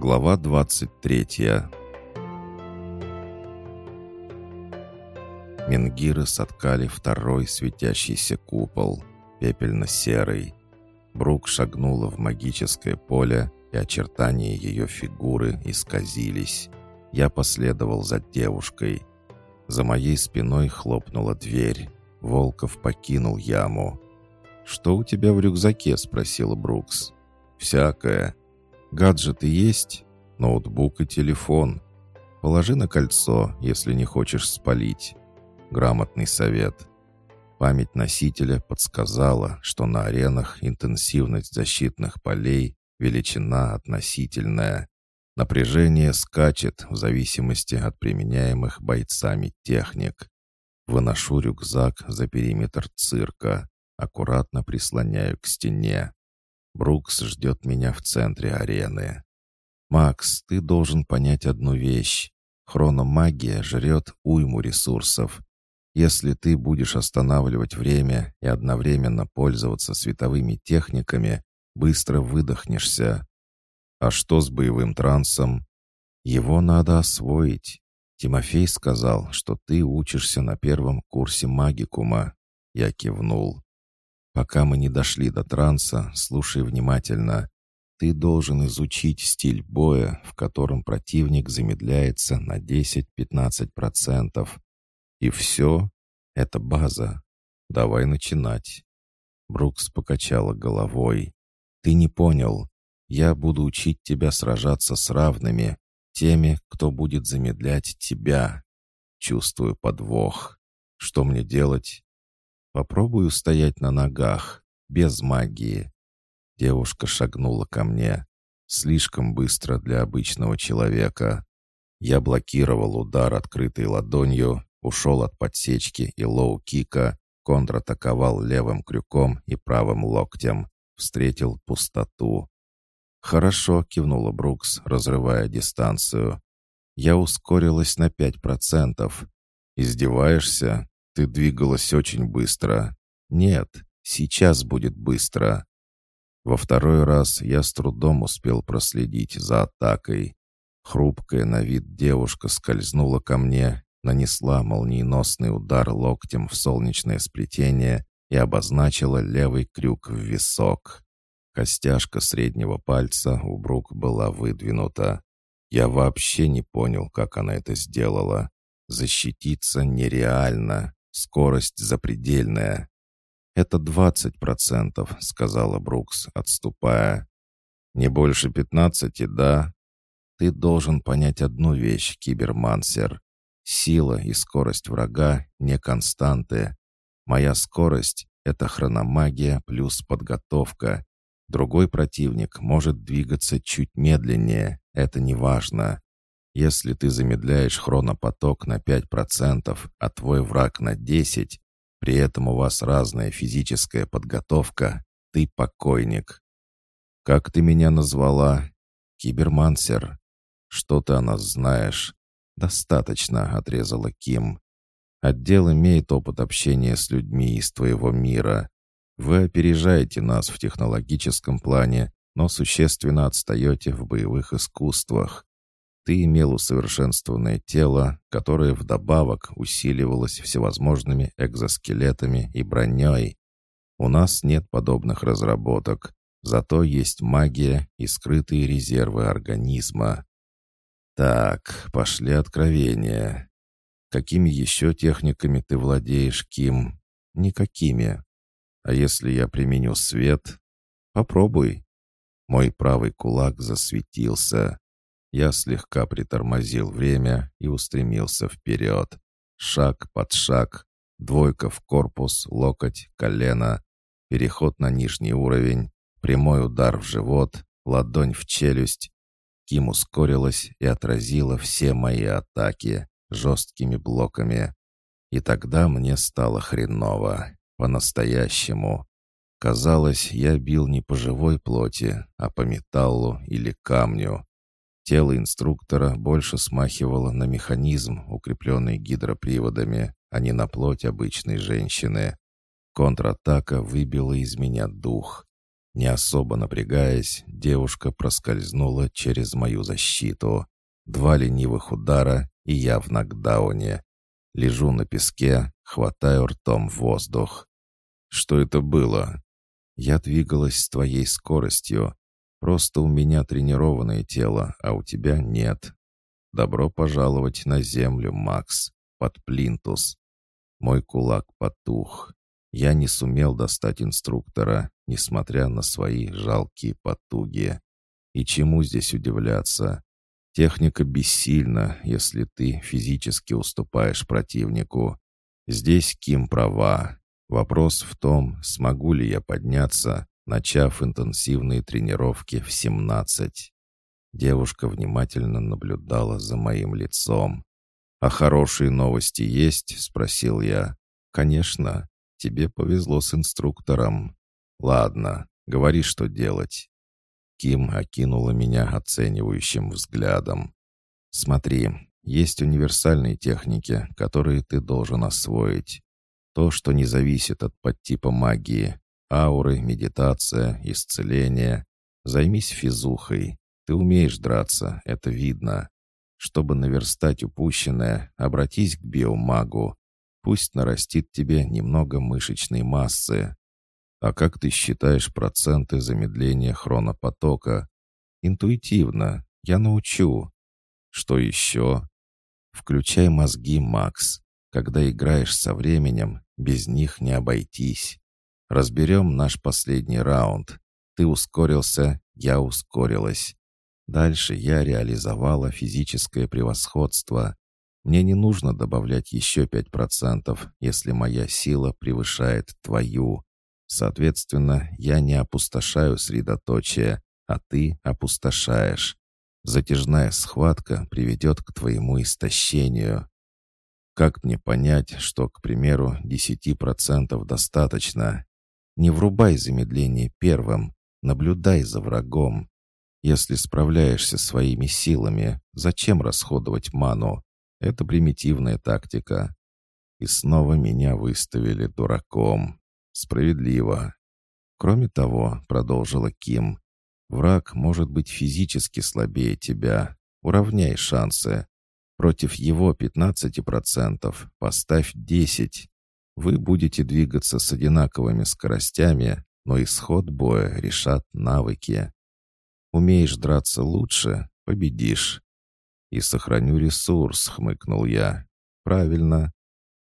Глава 23 Менгиры соткали второй светящийся купол, пепельно-серый. Брук шагнула в магическое поле, и очертания ее фигуры исказились. Я последовал за девушкой. За моей спиной хлопнула дверь. Волков покинул яму. «Что у тебя в рюкзаке?» — спросила Брукс. «Всякое. Гаджеты есть? Ноутбук и телефон. Положи на кольцо, если не хочешь спалить. Грамотный совет. Память носителя подсказала, что на аренах интенсивность защитных полей величина относительная. Напряжение скачет в зависимости от применяемых бойцами техник. Выношу рюкзак за периметр цирка, аккуратно прислоняю к стене. Брукс ждет меня в центре арены. «Макс, ты должен понять одну вещь. Хрономагия жрет уйму ресурсов. Если ты будешь останавливать время и одновременно пользоваться световыми техниками, быстро выдохнешься. А что с боевым трансом? Его надо освоить. Тимофей сказал, что ты учишься на первом курсе магикума. Я кивнул. Пока мы не дошли до транса, слушай внимательно. Ты должен изучить стиль боя, в котором противник замедляется на 10-15%. И все? Это база. Давай начинать. Брукс покачала головой. Ты не понял. Я буду учить тебя сражаться с равными, теми, кто будет замедлять тебя. Чувствую подвох. Что мне делать? Попробую стоять на ногах, без магии. Девушка шагнула ко мне. Слишком быстро для обычного человека. Я блокировал удар открытой ладонью, ушел от подсечки и лоу-кика, контратаковал левым крюком и правым локтем, встретил пустоту. «Хорошо», — кивнула Брукс, разрывая дистанцию. «Я ускорилась на пять процентов. Издеваешься? Ты двигалась очень быстро. Нет, сейчас будет быстро. Во второй раз я с трудом успел проследить за атакой. Хрупкая на вид девушка скользнула ко мне, нанесла молниеносный удар локтем в солнечное сплетение и обозначила левый крюк в висок. Костяшка среднего пальца у Брук была выдвинута. Я вообще не понял, как она это сделала. Защититься нереально. Скорость запредельная. «Это двадцать процентов», — сказала Брукс, отступая. «Не больше пятнадцати, да?» «Ты должен понять одну вещь, кибермансер. Сила и скорость врага не константы. Моя скорость — это хрономагия плюс подготовка. Другой противник может двигаться чуть медленнее, это не важно. Если ты замедляешь хронопоток на 5%, а твой враг на 10%, при этом у вас разная физическая подготовка, ты покойник. Как ты меня назвала? Кибермансер. Что ты о нас знаешь? Достаточно, отрезала Ким. Отдел имеет опыт общения с людьми из твоего мира. Вы опережаете нас в технологическом плане, но существенно отстаете в боевых искусствах. Ты имел усовершенствованное тело, которое вдобавок усиливалось всевозможными экзоскелетами и броней. У нас нет подобных разработок, зато есть магия и скрытые резервы организма. Так, пошли откровения. Какими еще техниками ты владеешь, Ким? Никакими. А если я применю свет? Попробуй. Мой правый кулак засветился. Я слегка притормозил время и устремился вперед. Шаг под шаг, двойка в корпус, локоть, колено, переход на нижний уровень, прямой удар в живот, ладонь в челюсть. Ким ускорилась и отразила все мои атаки жесткими блоками. И тогда мне стало хреново, по-настоящему. Казалось, я бил не по живой плоти, а по металлу или камню. Тело инструктора больше смахивало на механизм, укрепленный гидроприводами, а не на плоть обычной женщины. Контратака выбила из меня дух. Не особо напрягаясь, девушка проскользнула через мою защиту. Два ленивых удара, и я в нокдауне. Лежу на песке, хватаю ртом воздух. Что это было? Я двигалась с твоей скоростью. Просто у меня тренированное тело, а у тебя нет. Добро пожаловать на землю, Макс, под плинтус. Мой кулак потух. Я не сумел достать инструктора, несмотря на свои жалкие потуги. И чему здесь удивляться? Техника бессильна, если ты физически уступаешь противнику. Здесь Ким права. Вопрос в том, смогу ли я подняться, начав интенсивные тренировки в 17. Девушка внимательно наблюдала за моим лицом. «А хорошие новости есть?» — спросил я. «Конечно. Тебе повезло с инструктором. Ладно, говори, что делать». Ким окинула меня оценивающим взглядом. «Смотри, есть универсальные техники, которые ты должен освоить. То, что не зависит от подтипа магии. Ауры, медитация, исцеление. Займись физухой. Ты умеешь драться, это видно. Чтобы наверстать упущенное, обратись к биомагу. Пусть нарастит тебе немного мышечной массы. А как ты считаешь проценты замедления хронопотока? Интуитивно. Я научу. Что еще? Включай мозги, Макс. Когда играешь со временем, без них не обойтись. Разберем наш последний раунд. Ты ускорился, я ускорилась. Дальше я реализовала физическое превосходство. Мне не нужно добавлять еще 5%, если моя сила превышает твою. Соответственно, я не опустошаю средоточие, а ты опустошаешь. Затяжная схватка приведет к твоему истощению. Как мне понять, что, к примеру, 10% достаточно? Не врубай замедление первым, наблюдай за врагом. Если справляешься своими силами, зачем расходовать ману? Это примитивная тактика. И снова меня выставили дураком. Справедливо. Кроме того, продолжила Ким, враг может быть физически слабее тебя. Уравняй шансы. Против его 15% поставь 10. Вы будете двигаться с одинаковыми скоростями, но исход боя решат навыки. Умеешь драться лучше — победишь. И сохраню ресурс, хмыкнул я. Правильно.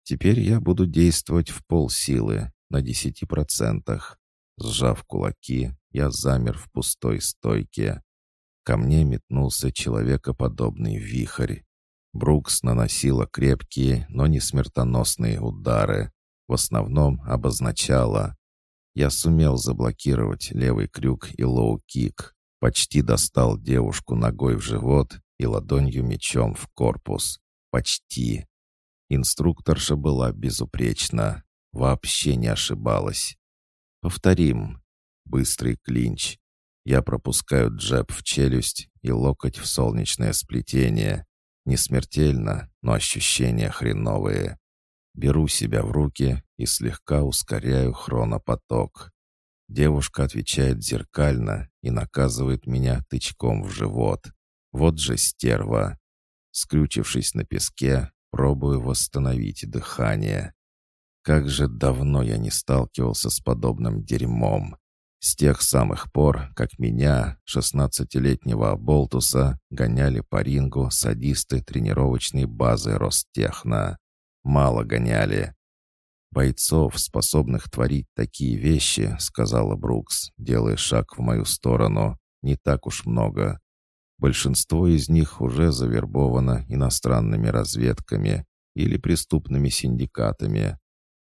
Теперь я буду действовать в полсилы, на десяти процентах. Сжав кулаки, я замер в пустой стойке. Ко мне метнулся человекоподобный вихрь. Брукс наносила крепкие, но не смертоносные удары. В основном обозначала. Я сумел заблокировать левый крюк и лоу-кик. Почти достал девушку ногой в живот и ладонью мечом в корпус. Почти. Инструкторша была безупречна. Вообще не ошибалась. Повторим. Быстрый клинч. Я пропускаю джеб в челюсть и локоть в солнечное сплетение. Не смертельно, но ощущения хреновые. Беру себя в руки и слегка ускоряю хронопоток. Девушка отвечает зеркально и наказывает меня тычком в живот. Вот же стерва. Скрючившись на песке, пробую восстановить дыхание. Как же давно я не сталкивался с подобным дерьмом. С тех самых пор, как меня, шестнадцатилетнего Болтуса, гоняли по рингу садисты тренировочной базы Ростехна. Мало гоняли. «Бойцов, способных творить такие вещи», — сказала Брукс, делая шаг в мою сторону, — «не так уж много. Большинство из них уже завербовано иностранными разведками или преступными синдикатами.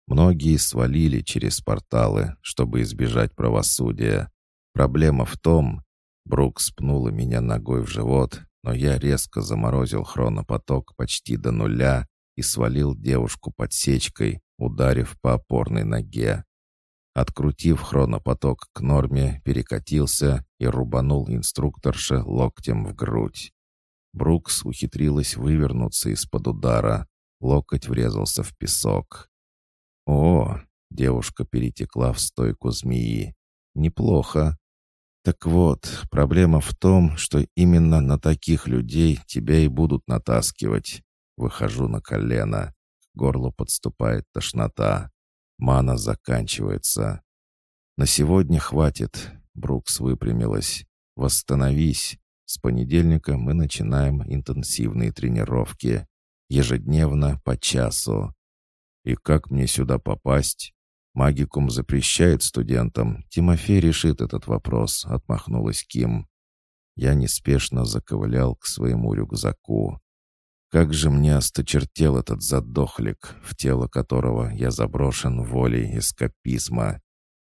Многие свалили через порталы, чтобы избежать правосудия. Проблема в том, Брукс пнула меня ногой в живот, но я резко заморозил хронопоток почти до нуля и свалил девушку подсечкой, ударив по опорной ноге. Открутив хронопоток к норме, перекатился и рубанул инструкторша локтем в грудь. Брукс ухитрилась вывернуться из-под удара. Локоть врезался в песок. «О!» — девушка перетекла в стойку змеи. Неплохо. Так вот, проблема в том, что именно на таких людей тебя и будут натаскивать. Выхожу на колено. К горлу подступает тошнота. Мана заканчивается. На сегодня хватит. Брукс выпрямилась. Восстановись. С понедельника мы начинаем интенсивные тренировки. Ежедневно по часу. И как мне сюда попасть? Магикум запрещает студентам. Тимофей решит этот вопрос, отмахнулась Ким. Я неспешно заковылял к своему рюкзаку. Как же мне осточертел этот задохлик, в тело которого я заброшен волей эскапизма.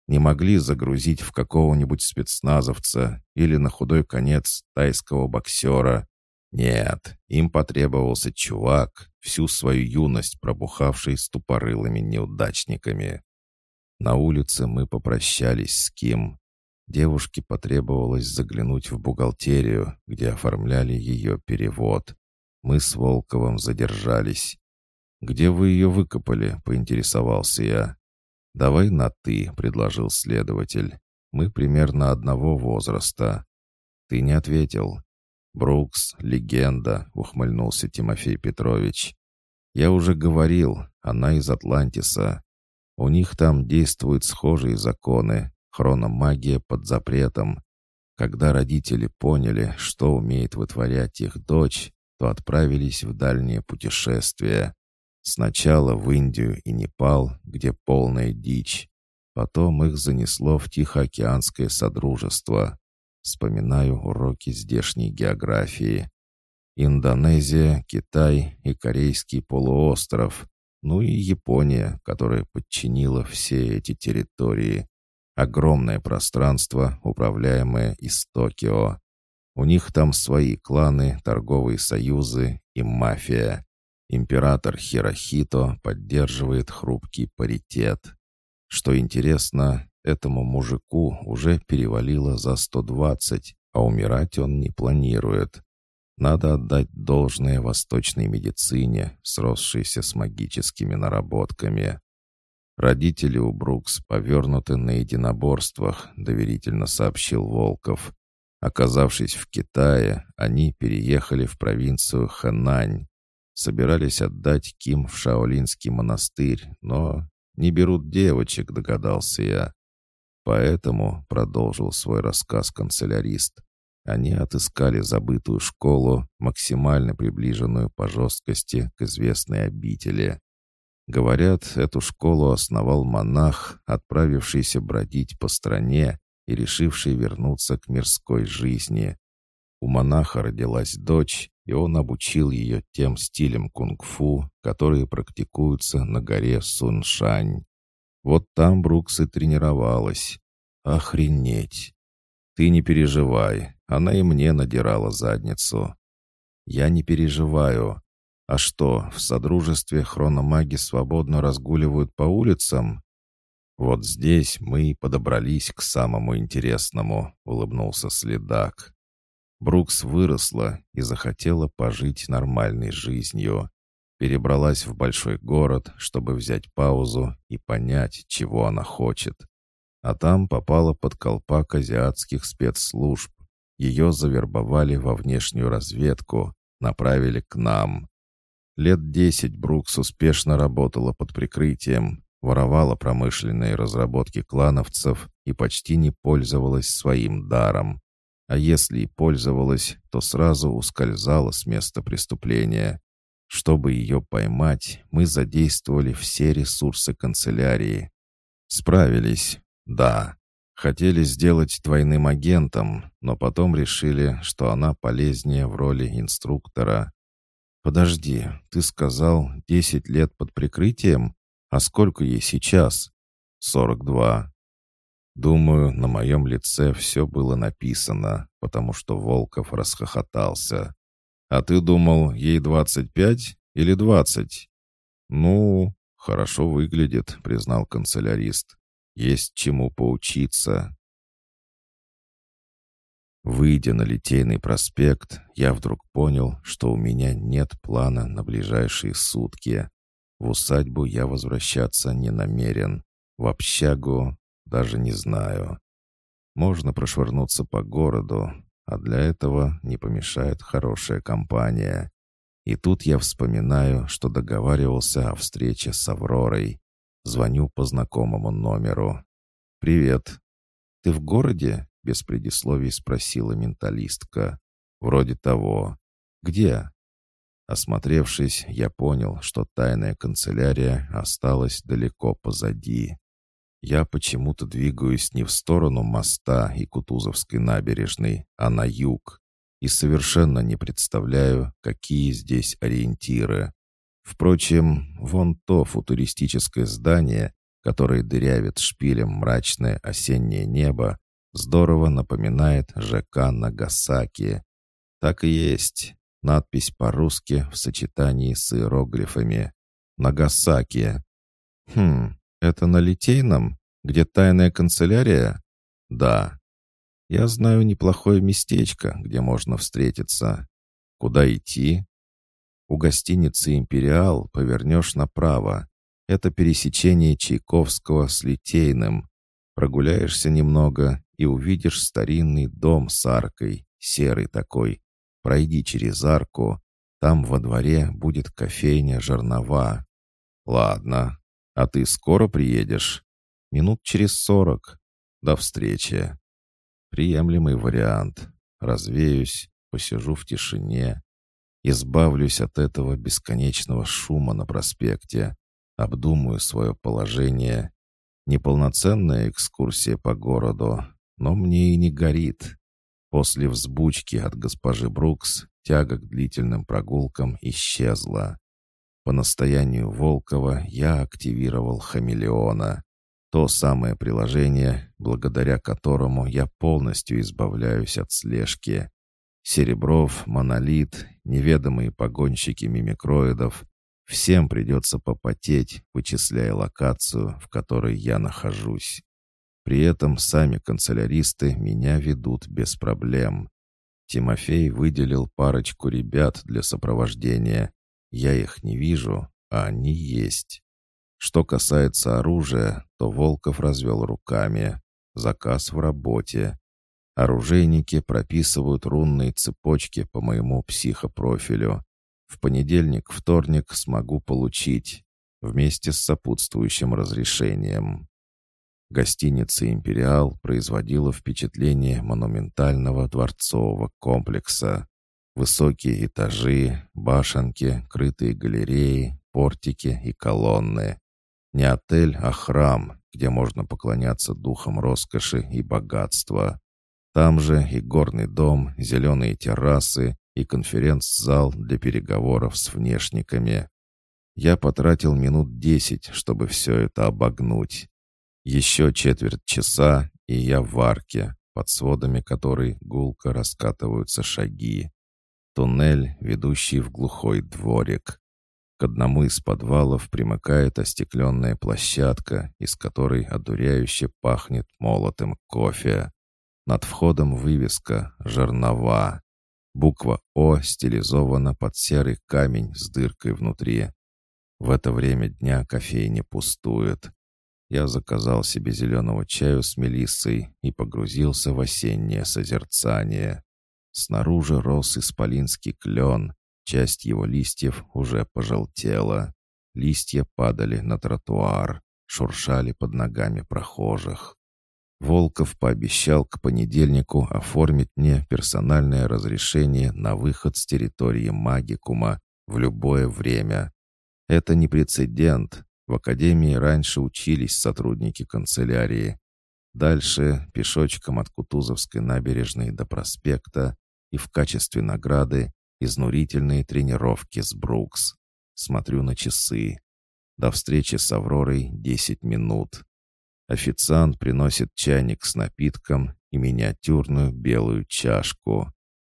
Не могли загрузить в какого-нибудь спецназовца или на худой конец тайского боксера. Нет, им потребовался чувак, всю свою юность пробухавший с тупорылыми неудачниками. На улице мы попрощались с Ким. Девушке потребовалось заглянуть в бухгалтерию, где оформляли ее перевод. Мы с Волковым задержались. «Где вы ее выкопали?» — поинтересовался я. «Давай на «ты», — предложил следователь. «Мы примерно одного возраста». «Ты не ответил». «Брукс — легенда», — ухмыльнулся Тимофей Петрович. «Я уже говорил, она из Атлантиса. У них там действуют схожие законы, хрономагия под запретом. Когда родители поняли, что умеет вытворять их дочь, то отправились в дальнее путешествие. Сначала в Индию и Непал, где полная дичь. Потом их занесло в Тихоокеанское Содружество. Вспоминаю уроки здешней географии. Индонезия, Китай и Корейский полуостров ну и Япония, которая подчинила все эти территории. Огромное пространство, управляемое из Токио. У них там свои кланы, торговые союзы и мафия. Император Хирохито поддерживает хрупкий паритет. Что интересно, этому мужику уже перевалило за 120, а умирать он не планирует. Надо отдать должное восточной медицине, сросшейся с магическими наработками. Родители у Брукс повернуты на единоборствах, доверительно сообщил Волков. Оказавшись в Китае, они переехали в провинцию Хэнань. Собирались отдать Ким в Шаолинский монастырь, но не берут девочек, догадался я. Поэтому, продолжил свой рассказ канцелярист, они отыскали забытую школу, максимально приближенную по жесткости к известной обители. Говорят, эту школу основал монах, отправившийся бродить по стране и решивший вернуться к мирской жизни. У монаха родилась дочь, и он обучил ее тем стилям кунг-фу, которые практикуются на горе Суншань. Вот там Брукс и тренировалась. Охренеть! Ты не переживай, она и мне надирала задницу. Я не переживаю. А что, в Содружестве хрономаги свободно разгуливают по улицам? Вот здесь мы и подобрались к самому интересному, улыбнулся следак. Брукс выросла и захотела пожить нормальной жизнью. Перебралась в большой город, чтобы взять паузу и понять, чего она хочет. А там попала под колпак азиатских спецслужб. Ее завербовали во внешнюю разведку, направили к нам. Лет десять Брукс успешно работала под прикрытием, воровала промышленные разработки клановцев и почти не пользовалась своим даром. А если и пользовалась, то сразу ускользала с места преступления. Чтобы ее поймать, мы задействовали все ресурсы канцелярии. Справились, да. Хотели сделать двойным агентом, но потом решили, что она полезнее в роли инструктора. «Подожди, ты сказал, десять лет под прикрытием? А сколько ей сейчас?» «Сорок два». Думаю, на моем лице все было написано, потому что Волков расхохотался. «А ты думал, ей двадцать пять или двадцать?» «Ну, хорошо выглядит», — признал канцелярист. Есть чему поучиться. Выйдя на Литейный проспект, я вдруг понял, что у меня нет плана на ближайшие сутки. В усадьбу я возвращаться не намерен. В общагу даже не знаю. можно прошвырнуться по городу, а для этого не помешает хорошая компания. И тут я вспоминаю, что договаривался о встрече с Авророй. Звоню по знакомому номеру. «Привет. Ты в городе?» — без предисловий спросила менталистка. «Вроде того. Где?» Осмотревшись, я понял, что тайная канцелярия осталась далеко позади. Я почему-то двигаюсь не в сторону моста и Кутузовской набережной, а на юг, и совершенно не представляю, какие здесь ориентиры. Впрочем, вон то футуристическое здание, которое дырявит шпилем мрачное осеннее небо, здорово напоминает ЖК Нагасаки. Так и есть. Надпись по-русски в сочетании с иероглифами. «Нагасаки». «Хм, это на Литейном, где тайная канцелярия?» «Да». «Я знаю неплохое местечко, где можно встретиться. Куда идти?» «У гостиницы «Империал» повернешь направо. Это пересечение Чайковского с Литейным. Прогуляешься немного и увидишь старинный дом с аркой, серый такой, Пройди через арку. Там во дворе будет кофейня «Жернова». Ладно. А ты скоро приедешь? Минут через сорок. До встречи. Приемлемый вариант. Развеюсь, посижу в тишине. Избавлюсь от этого бесконечного шума на проспекте. Обдумаю свое положение. Неполноценная экскурсия по городу, но мне и не горит. После взбучки от госпожи Брукс тяга к длительным прогулкам исчезла. По настоянию Волкова я активировал хамелеона. То самое приложение, благодаря которому я полностью избавляюсь от слежки. Серебров, Монолит, неведомые погонщики мимикроидов — всем придется попотеть, вычисляя локацию, в которой я нахожусь. При этом сами канцеляристы меня ведут без проблем. Тимофей выделил парочку ребят для сопровождения. Я их не вижу, а они есть. Что касается оружия, то Волков развел руками. Заказ в работе. Оружейники прописывают рунные цепочки по моему психопрофилю. В понедельник-вторник смогу получить, вместе с сопутствующим разрешением. Гостиница «Империал» производила впечатление монументального дворцового комплекса. Высокие этажи, башенки, крытые галереи, портики и колонны. Не отель, а храм, где можно поклоняться духам роскоши и богатства. Там же и горный дом, зеленые террасы и конференц-зал для переговоров с внешниками. Я потратил минут десять, чтобы все это обогнуть. Еще четверть часа, и я в арке, под сводами которой гулко раскатываются шаги. Туннель, ведущий в глухой дворик. К одному из подвалов примыкает остекленная площадка, из которой одуряюще пахнет молотым кофе. Над входом вывеска «Жернова». Буква «О» стилизована под серый камень с дыркой внутри. В это время дня кофейня пустует. Я заказал себе зеленого чаю с мелиссой и погрузился в осеннее созерцание. Снаружи рос исполинский клен, часть его листьев уже пожелтела. Листья падали на тротуар, шуршали под ногами прохожих. Волков пообещал к понедельнику оформить мне персональное разрешение на выход с территории Магикума в любое время. Это не прецедент, в академии раньше учились сотрудники канцелярии. Дальше пешочком от Кутузовской набережной до проспекта и в качестве награды изнурительные тренировки с Брукс. Смотрю на часы. До встречи с Авророй 10 минут. Официант приносит чайник с напитком и миниатюрную белую чашку.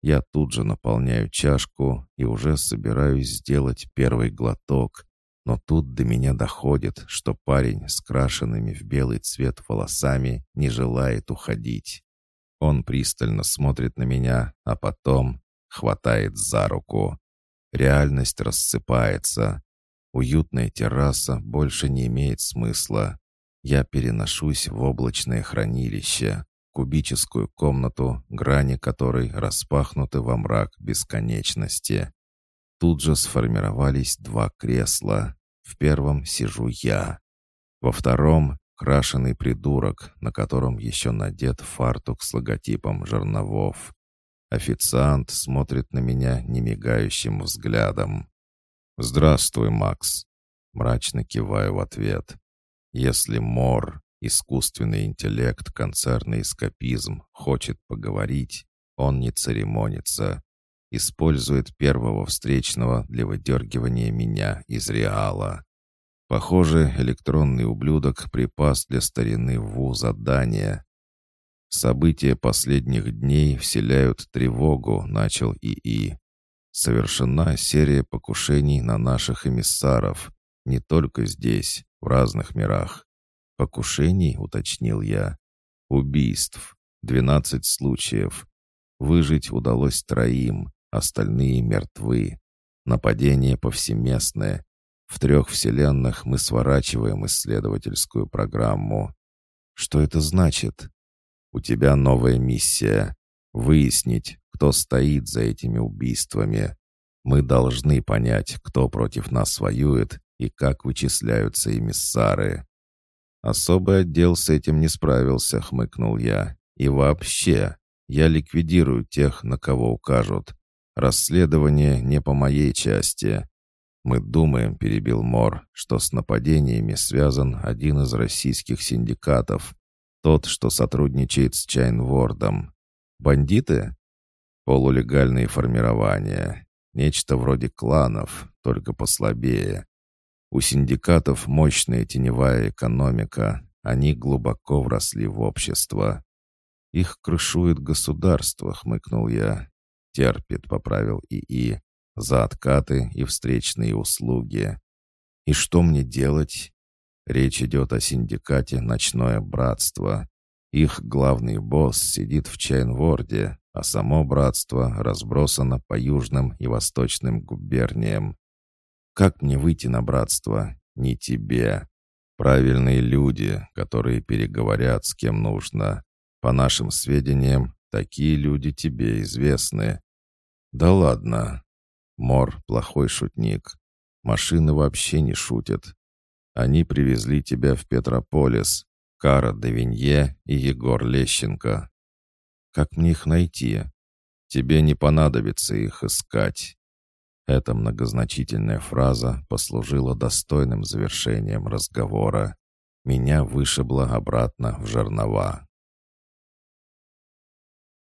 Я тут же наполняю чашку и уже собираюсь сделать первый глоток, но тут до меня доходит, что парень с крашенными в белый цвет волосами не желает уходить. Он пристально смотрит на меня, а потом хватает за руку. Реальность рассыпается. Уютная терраса больше не имеет смысла. Я переношусь в облачное хранилище. кубическую комнату, грани которой распахнуты во мрак бесконечности. Тут же сформировались два кресла. В первом сижу я. Во втором — крашеный придурок, на котором еще надет фартук с логотипом жерновов. Официант смотрит на меня немигающим взглядом. «Здравствуй, Макс!» Мрачно киваю в ответ. «Если Мор, искусственный интеллект, концерный эскапизм, хочет поговорить, он не церемонится использует первого встречного для выдергивания меня из реала. Похоже, электронный ублюдок припас для старины ВУ задание. События последних дней вселяют тревогу, начал ИИ. Совершена серия покушений на наших эмиссаров, не только здесь, в разных мирах. Покушений, уточнил я. Убийств. Двенадцать случаев. Выжить удалось троим, остальные мертвы. Нападение повсеместное. В трех вселенных мы сворачиваем исследовательскую программу. Что это значит? У тебя новая миссия. Выяснить, кто стоит за этими убийствами. Мы должны понять, кто против нас воюет и как вычисляются эмиссары. Особый отдел с этим не справился, хмыкнул я. И вообще, я ликвидирую тех, на кого укажут. Расследование не по моей части. Мы думаем, перебил Мор, что с нападениями связан один из российских синдикатов, тот, что сотрудничает с Чайнвордом. Бандиты? Полулегальные формирования. Нечто вроде кланов, только послабее. У синдикатов мощная теневая экономика, они глубоко вросли в общество. Их крышует государство, хмыкнул я терпит», — поправил ИИ, — «за откаты и встречные услуги». «И что мне делать?» Речь идет о синдикате «Ночное братство». Их главный босс сидит в Чайнворде, а само братство разбросано по южным и восточным губерниям. Как мне выйти на братство? Не тебе. Правильные люди, которые переговорят с кем нужно. По нашим сведениям, такие люди тебе известны. «Да ладно. Мор — плохой шутник. Машины вообще не шутят. Они привезли тебя в Петрополис, Кара Девинье и Егор Лещенко. Как мне их найти? Тебе не понадобится их искать». Эта многозначительная фраза послужила достойным завершением разговора. Меня вышибло обратно в жернова.